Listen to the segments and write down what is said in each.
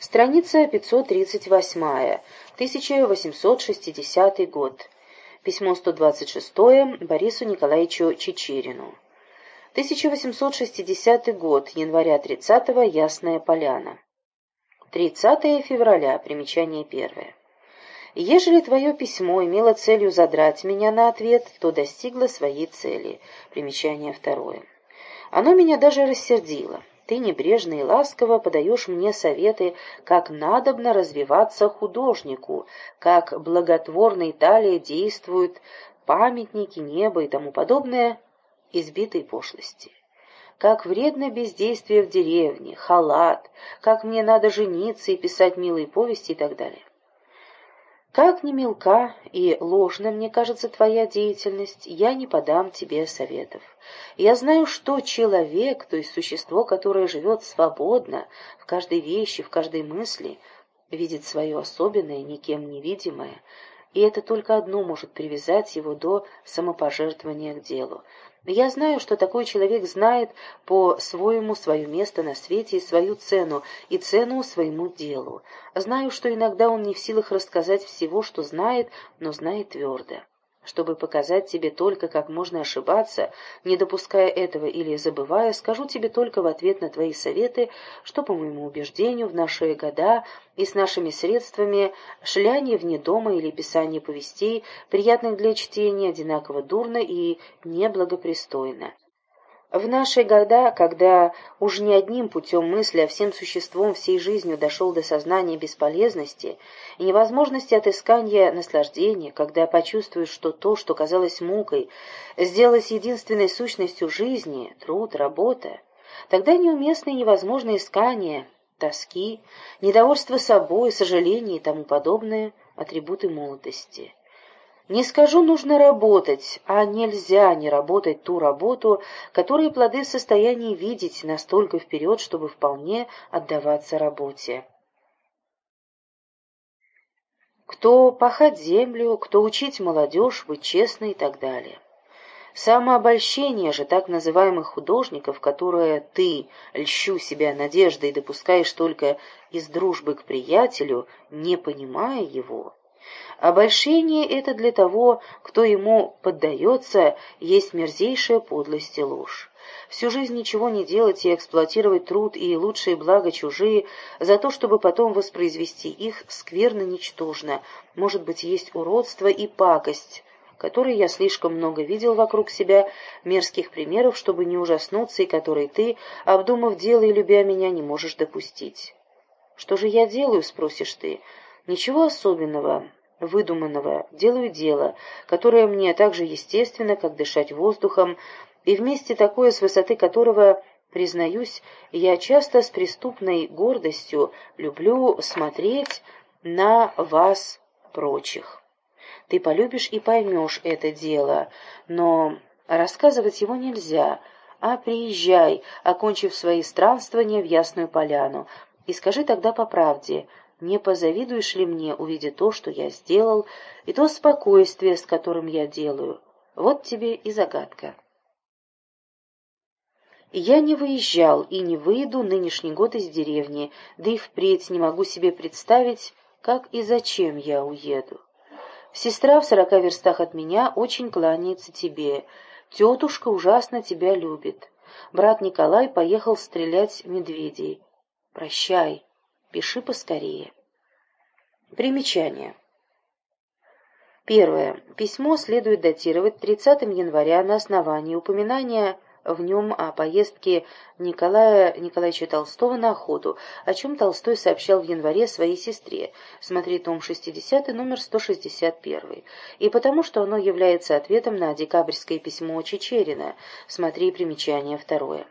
Страница 538, 1860 год. Письмо 126 Борису Николаевичу Чечерину. 1860 год, января 30 -го, Ясная Поляна. 30 февраля, примечание первое. Ежели твое письмо имело целью задрать меня на ответ, то достигло своей цели. Примечание второе. Оно меня даже рассердило. Ты небрежно и ласково подаешь мне советы, как надобно развиваться художнику, как благотворно Италия действуют памятники, небо и тому подобное избитой пошлости. Как вредно бездействие в деревне, халат, как мне надо жениться и писать милые повести и так далее. Как ни мелка и ложна мне кажется твоя деятельность, я не подам тебе советов. Я знаю, что человек, то есть существо, которое живет свободно, в каждой вещи, в каждой мысли, видит свое особенное, никем невидимое, и это только одно может привязать его до самопожертвования к делу. Я знаю, что такой человек знает по-своему свое место на свете и свою цену, и цену своему делу. Знаю, что иногда он не в силах рассказать всего, что знает, но знает твердо чтобы показать тебе только, как можно ошибаться, не допуская этого или забывая, скажу тебе только в ответ на твои советы, что, по моему убеждению, в наши года и с нашими средствами шляние вне дома или писание повестей, приятных для чтения, одинаково дурно и неблагопристойно. В наши года, когда уж не одним путем мысли, а всем существом, всей жизнью дошел до сознания бесполезности и невозможности отыскания наслаждения, когда почувствуешь, что то, что казалось мукой, сделалось единственной сущностью жизни, труд, работа, тогда неуместно и невозможно искание, тоски, недовольство собой, сожаление и тому подобное — атрибуты молодости. Не скажу, нужно работать, а нельзя не работать ту работу, которую плоды в состоянии видеть настолько вперед, чтобы вполне отдаваться работе. Кто пахать землю, кто учить молодежь, быть честной и так далее. Самообольщение же так называемых художников, которое ты, льщу себя надеждой, допускаешь только из дружбы к приятелю, не понимая его, Обольщение это для того, кто ему поддается, есть мерзейшая подлость и ложь. Всю жизнь ничего не делать и эксплуатировать труд и лучшие блага чужие, за то, чтобы потом воспроизвести их, скверно ничтожно, может быть, есть уродство и пакость, которые я слишком много видел вокруг себя, мерзких примеров, чтобы не ужаснуться, и которые ты, обдумав дело и любя меня, не можешь допустить. «Что же я делаю?» — спросишь ты. «Ничего особенного выдуманного, делаю дело, которое мне так же естественно, как дышать воздухом, и вместе такое, с высоты которого, признаюсь, я часто с преступной гордостью люблю смотреть на вас прочих. Ты полюбишь и поймешь это дело, но рассказывать его нельзя, а приезжай, окончив свои странствования в Ясную Поляну, и скажи тогда по правде — не позавидуешь ли мне, увидя то, что я сделал, и то спокойствие, с которым я делаю? Вот тебе и загадка. Я не выезжал и не выйду нынешний год из деревни, да и впредь не могу себе представить, как и зачем я уеду. Сестра в сорока верстах от меня очень кланяется тебе. Тетушка ужасно тебя любит. Брат Николай поехал стрелять медведей. Прощай. Пиши поскорее. Примечание. Первое. Письмо следует датировать 30 января на основании упоминания в нем о поездке Николая Николаевича Толстого на охоту, о чем Толстой сообщал в январе своей сестре, смотри том 60, номер 161, и потому, что оно является ответом на декабрьское письмо Чечерина, смотри примечание второе.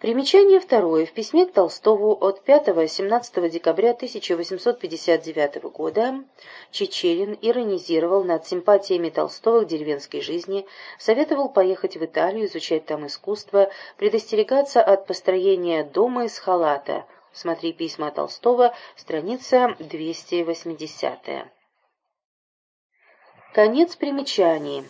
Примечание второе. В письме к Толстову от 5-17 декабря 1859 года Чечерин иронизировал над симпатиями Толстого к деревенской жизни, советовал поехать в Италию, изучать там искусство, предостерегаться от построения дома из халата. Смотри письма Толстого, страница 280. Конец примечаний.